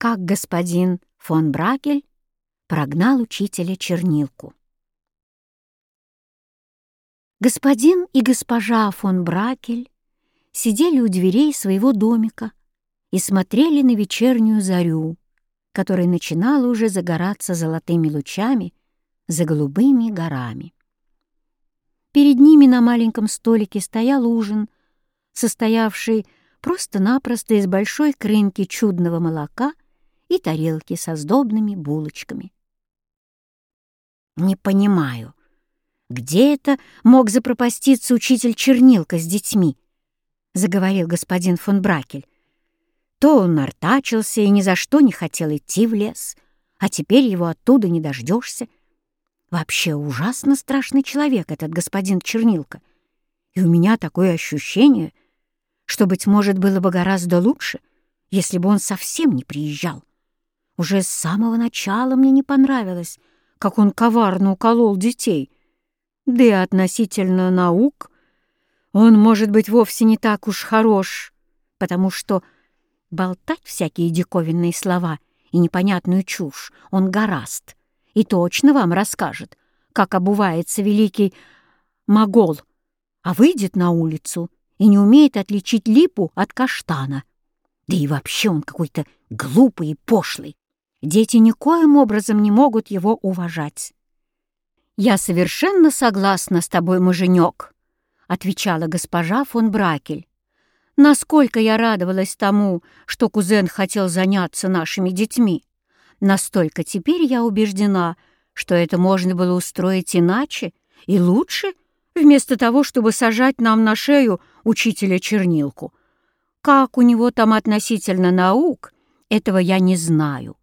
как господин фон Бракель прогнал учителя чернилку. Господин и госпожа фон Бракель сидели у дверей своего домика и смотрели на вечернюю зарю, которая начинала уже загораться золотыми лучами за голубыми горами. Перед ними на маленьком столике стоял ужин, состоявший просто-напросто из большой крынки чудного молока и тарелки со сдобными булочками. «Не понимаю, где это мог запропаститься учитель Чернилка с детьми?» — заговорил господин фон Бракель. То он артачился и ни за что не хотел идти в лес, а теперь его оттуда не дождешься. Вообще ужасно страшный человек этот господин Чернилка. И у меня такое ощущение, что, быть может, было бы гораздо лучше, если бы он совсем не приезжал. Уже с самого начала мне не понравилось, как он коварно уколол детей. Да и относительно наук он, может быть, вовсе не так уж хорош, потому что болтать всякие диковинные слова и непонятную чушь он гораст и точно вам расскажет, как обувается великий могол, а выйдет на улицу и не умеет отличить липу от каштана. Да и вообще он какой-то глупый и пошлый. Дети никоим образом не могут его уважать. «Я совершенно согласна с тобой, муженек», — отвечала госпожа фон Бракель. «Насколько я радовалась тому, что кузен хотел заняться нашими детьми, настолько теперь я убеждена, что это можно было устроить иначе и лучше, вместо того, чтобы сажать нам на шею учителя чернилку. Как у него там относительно наук, этого я не знаю.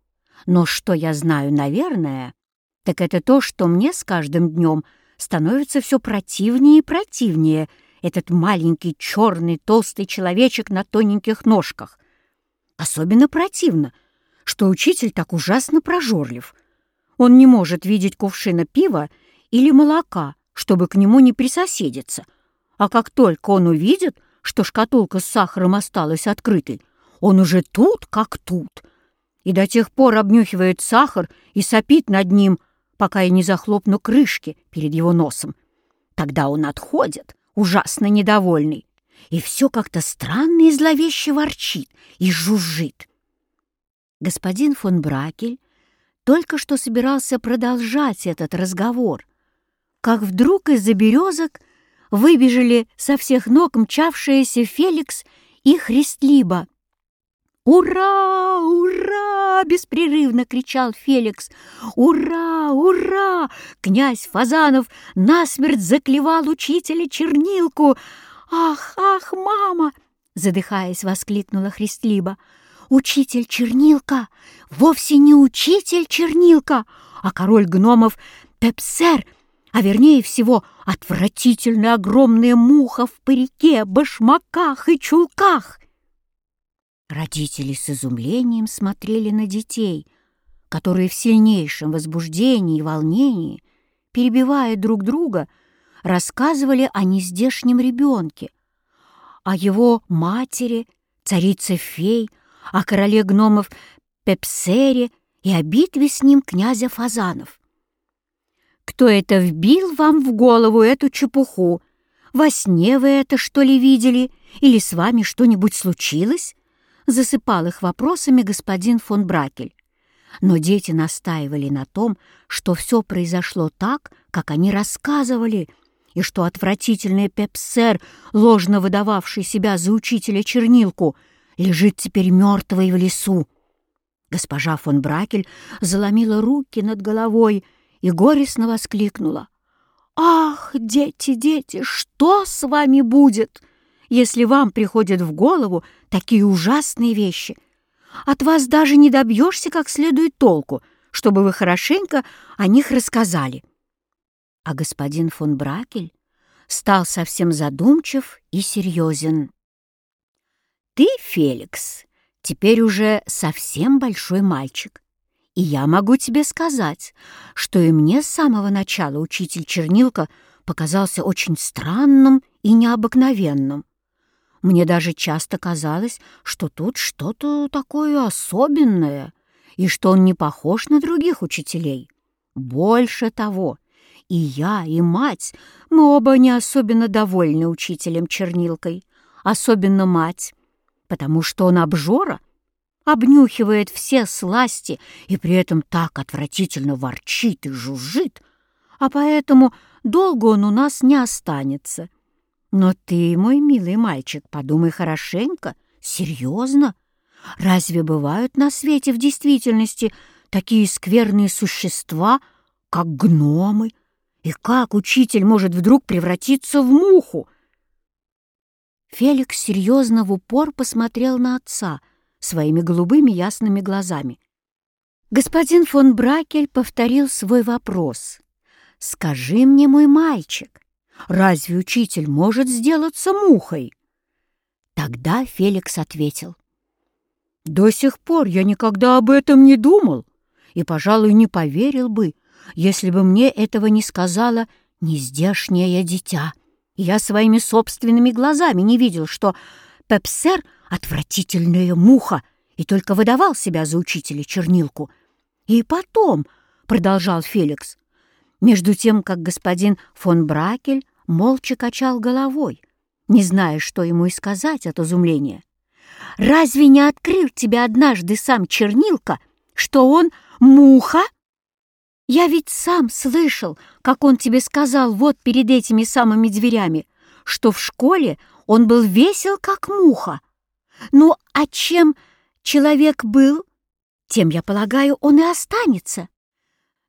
Но что я знаю, наверное, так это то, что мне с каждым днем становится все противнее и противнее этот маленький черный толстый человечек на тоненьких ножках. Особенно противно, что учитель так ужасно прожорлив. Он не может видеть кувшина пива или молока, чтобы к нему не присоседиться. А как только он увидит, что шкатулка с сахаром осталась открытой, он уже тут как тут — и до тех пор обнюхивает сахар и сопит над ним, пока я не захлопну крышки перед его носом. Тогда он отходит, ужасно недовольный, и все как-то странно и зловеще ворчит и жужжит. Господин фон Бракель только что собирался продолжать этот разговор, как вдруг из-за березок выбежали со всех ног мчавшиеся Феликс и Христлиба. «Ура! Ура!» — беспрерывно кричал Феликс. «Ура! Ура!» Князь Фазанов насмерть заклевал учителя чернилку. «Ах, ах, мама!» — задыхаясь, воскликнула Христлиба. «Учитель чернилка! Вовсе не учитель чернилка, а король гномов Пепсер!» а вернее всего отвратительная огромная муха в парике, башмаках и чулках. Родители с изумлением смотрели на детей, которые в сильнейшем возбуждении и волнении, перебивая друг друга, рассказывали о нездешнем ребенке, о его матери, царице фей, о короле гномов Пепсере и о битве с ним князя Фазанов. «Кто это вбил вам в голову эту чепуху? Во сне вы это, что ли, видели? Или с вами что-нибудь случилось?» Засыпал их вопросами господин фон Бракель. Но дети настаивали на том, что все произошло так, как они рассказывали, и что отвратительный пепсер, ложно выдававший себя за учителя чернилку, лежит теперь мертвый в лесу. Госпожа фон Бракель заломила руки над головой и горестно воскликнула. «Ах, дети, дети, что с вами будет?» Если вам приходят в голову такие ужасные вещи. От вас даже не добьешься как следует толку, чтобы вы хорошенько о них рассказали. А господин фон Бракель стал совсем задумчив и серьезен. «Ты, Феликс, теперь уже совсем большой мальчик, и я могу тебе сказать, что и мне с самого начала учитель Чернилка показался очень странным и необыкновенным. Мне даже часто казалось, что тут что-то такое особенное, и что он не похож на других учителей. Больше того, и я, и мать, мы оба не особенно довольны учителем Чернилкой, особенно мать, потому что он обжора, обнюхивает все сласти и при этом так отвратительно ворчит и жужжит, а поэтому долго он у нас не останется. Но ты, мой милый мальчик, подумай хорошенько, серьезно. Разве бывают на свете в действительности такие скверные существа, как гномы? И как учитель может вдруг превратиться в муху? Феликс серьезно в упор посмотрел на отца своими голубыми ясными глазами. Господин фон Бракель повторил свой вопрос. «Скажи мне, мой мальчик, разве учитель может сделаться мухой?» Тогда Феликс ответил. «До сих пор я никогда об этом не думал и, пожалуй, не поверил бы, если бы мне этого не сказала нездешнее дитя. Я своими собственными глазами не видел, что Пепсер — отвратительная муха, и только выдавал себя за учителя чернилку. И потом, — продолжал Феликс, между тем, как господин фон Бракель молча качал головой, не зная, что ему и сказать от изумления. «Разве не открыл тебе однажды сам чернилка, что он муха?» Я ведь сам слышал, как он тебе сказал вот перед этими самыми дверями, что в школе он был весел, как муха. Ну, а чем человек был, тем, я полагаю, он и останется.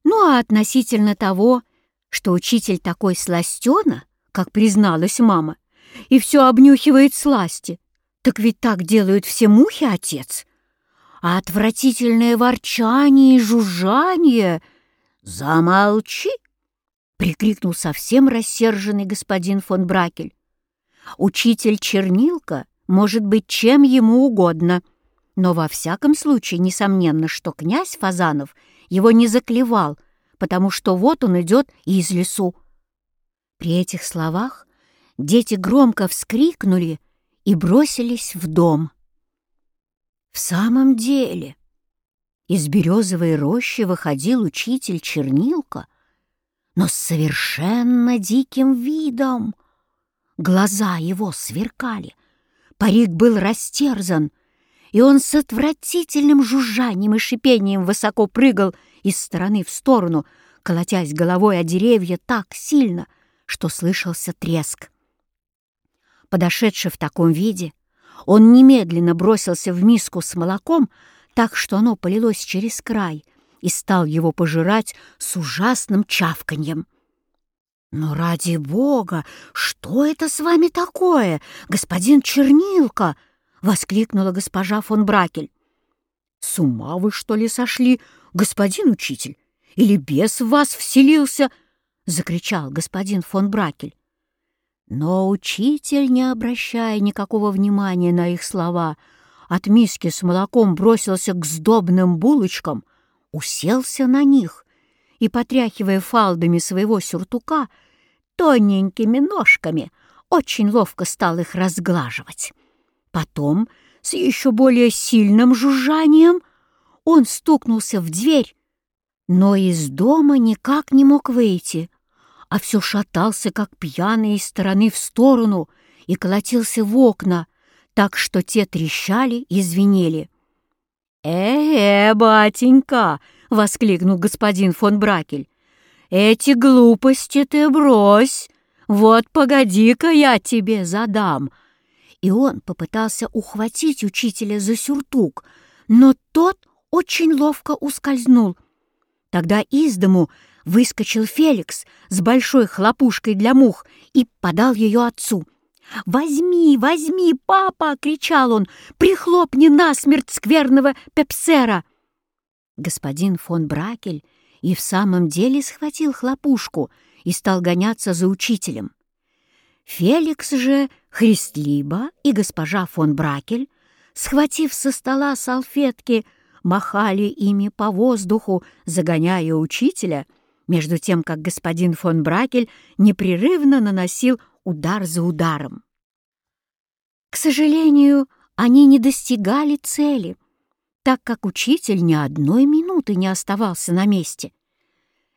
Ну, а относительно того, что учитель такой сластена, как призналась мама, и все обнюхивает сласти, так ведь так делают все мухи, отец. А отвратительное ворчание и жужжание — «Замолчи!» — прикрикнул совсем рассерженный господин фон Бракель. «Учитель Чернилка может быть чем ему угодно, но во всяком случае несомненно, что князь Фазанов его не заклевал, потому что вот он идет из лесу». При этих словах дети громко вскрикнули и бросились в дом. В самом деле, из березовой рощи выходил учитель Чернилка, но с совершенно диким видом. Глаза его сверкали, парик был растерзан, и он с отвратительным жужжанием и шипением высоко прыгал из стороны в сторону, колотясь головой о деревья так сильно, что слышался треск. Подошедший в таком виде, он немедленно бросился в миску с молоком, так что оно полилось через край и стал его пожирать с ужасным чавканьем. «Но ради бога, что это с вами такое, господин Чернилка?» — воскликнула госпожа фон Бракель. «С ума вы, что ли, сошли, господин учитель? Или бес в вас вселился?» — закричал господин фон Бракель. Но учитель, не обращая никакого внимания на их слова, — от миски с молоком бросился к сдобным булочкам, уселся на них и, потряхивая фалдами своего сюртука, тоненькими ножками очень ловко стал их разглаживать. Потом, с еще более сильным жужжанием, он стукнулся в дверь, но из дома никак не мог выйти, а все шатался, как пьяный из стороны в сторону, и колотился в окна, так что те трещали и звенели. «Э-э, батенька!» — воскликнул господин фон Бракель. «Эти глупости ты брось! Вот погоди-ка я тебе задам!» И он попытался ухватить учителя за сюртук, но тот очень ловко ускользнул. Тогда из дому выскочил Феликс с большой хлопушкой для мух и подал ее отцу — «Возьми, возьми, папа!» — кричал он. «Прихлопни насмерть скверного пепсера!» Господин фон Бракель и в самом деле схватил хлопушку и стал гоняться за учителем. Феликс же, Христлиба и госпожа фон Бракель, схватив со стола салфетки, махали ими по воздуху, загоняя учителя, между тем, как господин фон Бракель непрерывно наносил удар за ударом. К сожалению, они не достигали цели, так как учитель ни одной минуты не оставался на месте.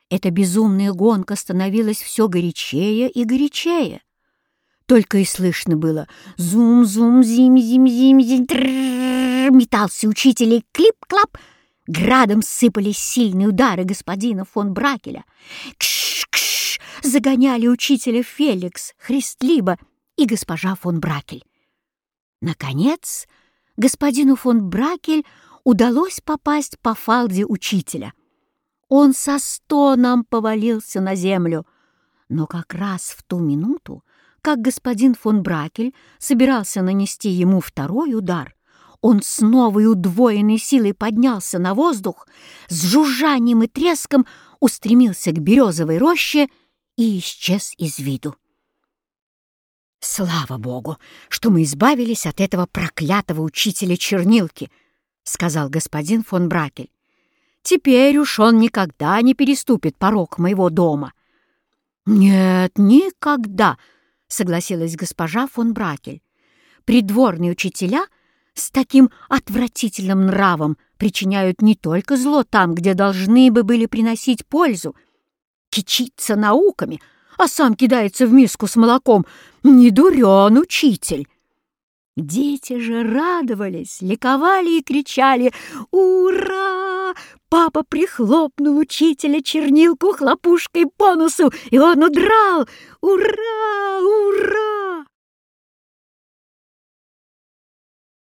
Эта безумная гонка становилась все горячее и горячее. Только и слышно было «зум-зум-зим-зим-зим-зим» метался учитель и клип-клап. Градом сыпались сильные удары господина фон Бракеля. Кш-кш! Загоняли учителя Феликс, Христлиба и госпожа фон Бракель. Наконец, господину фон Бракель удалось попасть по фалде учителя — он со стоном повалился на землю. Но как раз в ту минуту, как господин фон Бракель собирался нанести ему второй удар, он с новой удвоенной силой поднялся на воздух, с жужжанием и треском устремился к березовой роще и исчез из виду. «Слава Богу, что мы избавились от этого проклятого учителя чернилки!» — сказал господин фон Бракель. Теперь уж он никогда не переступит порог моего дома». «Нет, никогда», — согласилась госпожа фон Бракель. «Придворные учителя с таким отвратительным нравом причиняют не только зло там, где должны бы были приносить пользу, кичиться науками, а сам кидается в миску с молоком. Не дурен учитель!» Дети же радовались, ликовали и кричали «Ура! Папа прихлопнул учителя чернилку хлопушкой по носу, и он удрал! Ура! Ура!»